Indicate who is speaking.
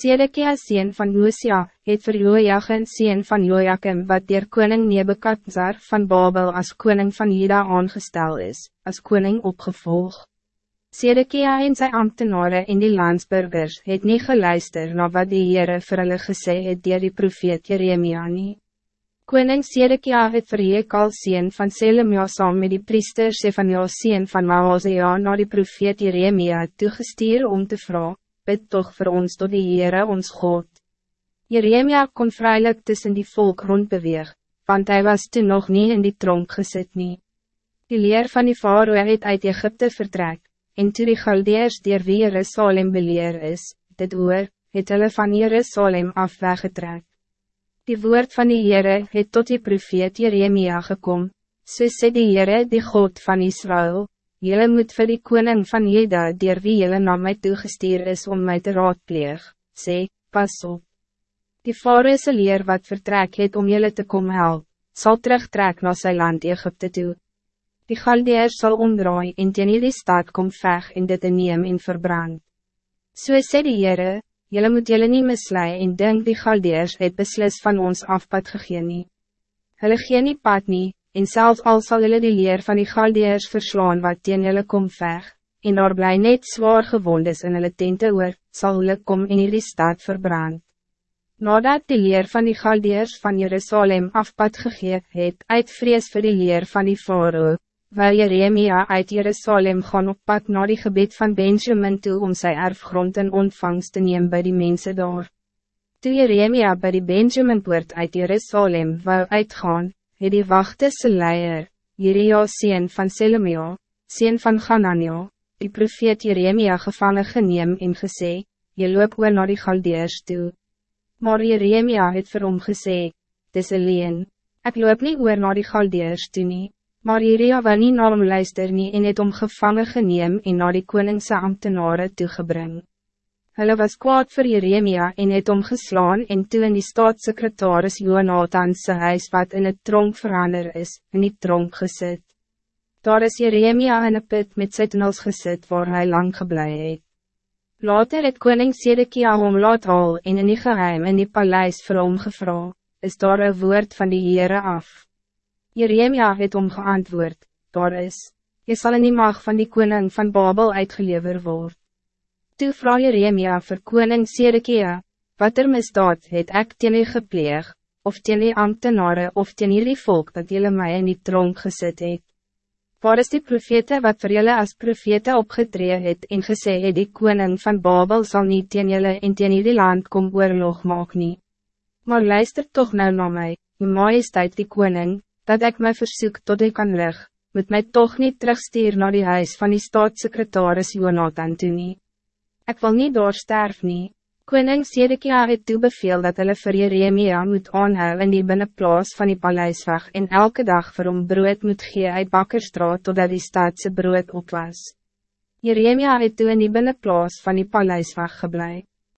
Speaker 1: Sedekia sien van Josia, het vir Joachim sien van Joachim wat dier koning Nebekadzar van Babel als koning van Juda aangestel is, als koning opgevolg. Sedekia en sy ambtenaren en die landsburgers het niet geluister na wat die Heere vir hulle gesê het dier die profeet Jeremia nie. Koning Sedekia het vir Jekal sien van Selemia saam met die priester Sefania sien van Mahazea na die profeet Jeremia toegestuur om te vragen bid toch voor ons tot die Heere ons God. Jeremia kon vrijelijk tussen die volk rondbeweeg, want hij was toen nog niet in die tronk gezet nie. Die leer van die faroe het uit Egypte vertrek, en toe die Galdeers dier wie Jerusalem beleer is, dit oor, het hulle van Jerusalem af weggetrek. Die woord van die Heere het tot die profeet Jeremia gekom, so sê die Heere die God van Israël, Jelle moet vir die koning van Jeda, dier wie jelle na my toegestuur is om mij te raadpleeg, sê, pas op. Die Faroese leer wat vertrek het om jelle te kom help, sal terugtrek na sy land Egypte toe. Die Galdeers sal omdraai en teen die stad kom veg en dit neem en verbrand. So sê die Heere, jelle moet jelle nie mislei en denk die Galdeers het beslis van ons afpad gegeen nie. Hulle gee nie pad nie, en zelfs al sal hulle die leer van die Galdeers verslaan wat teen hulle kom veg, en daar bly net zwaar gewondes in hulle tente oor, sal hulle kom in die stad verbrand. Nadat die leer van die Galdeers van Jerusalem afpad gegeet het, uit vrees vir die leer van die Faroe, waar Jeremia uit Jerusalem gaan op pad na die gebied van Benjamin toe om sy erfgrond in ontvangst te neem by die mensen daar. Toe Jeremia by die Benjaminpoort uit Jerusalem wou uitgaan, het die wachtese leier, Jeria sien van Selemia, sien van Ganania, die profeet Jeremia gevangen geneem en gesê, je loop oor na die Galdeers toe. Maar Jeremia het vir hom gesê, dis alleen, ek loop nie oor na die Galdeers toe nie, maar Jeria wil nie na hom luister nie en het hom gevangen geneem en na die koningse ambtenaren toegebring. Hulle was kwaad voor Jeremia en het omgeslaan en toe in die staatssecretaris Jonathanse huis wat in het tronk verander is, in die tronk gezet. Daar is Jeremia in een put met sy tunnels gezet waar hij lang geblei het. Later het koning Sedekia hom laat haal en in die geheim in die paleis vir hom gevra, is daar een woord van die Heere af. Jeremia het hom geantwoord, daar is, je zal in die mag van die koning van Babel uitgelever worden. Toe vraag Jeremia vir koning Sedekia, wat er misdaad het ek teen u gepleeg, of teen die ambtenaren of teen die volk dat jullie mij in die tronk gezet het. Waar is die profete wat voor jullie als profete opgetree het en gesê het die koning van Babel zal niet teen jullie en teen die land kom oorlog maak nie. Maar luister toch nou naar mij, die majesteit die koning, dat ik mijn verzoek tot u kan leg, moet mij toch niet terugstuur naar die huis van die staatssecretaris Jonathan toe nie. Ik wil niet door sterf nie. Koning Sedekia het toebeveel dat hulle vir Jeremia moet aanhou in die binnenplaas van die paleisweg en elke dag vir hom brood moet gee uit bakkerstraat totdat die stadse brood op was. Jeremia het toe in die binnenplaas van die paleisweg gebleven.